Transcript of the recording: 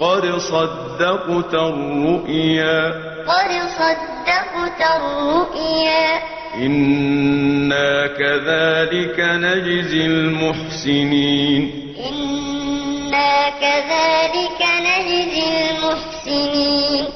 قد صدقت الرؤيا. قد صدقت الرؤيا. إنا كذلك نجزي المحسنين. إنا كذلك نجزي المحسنين.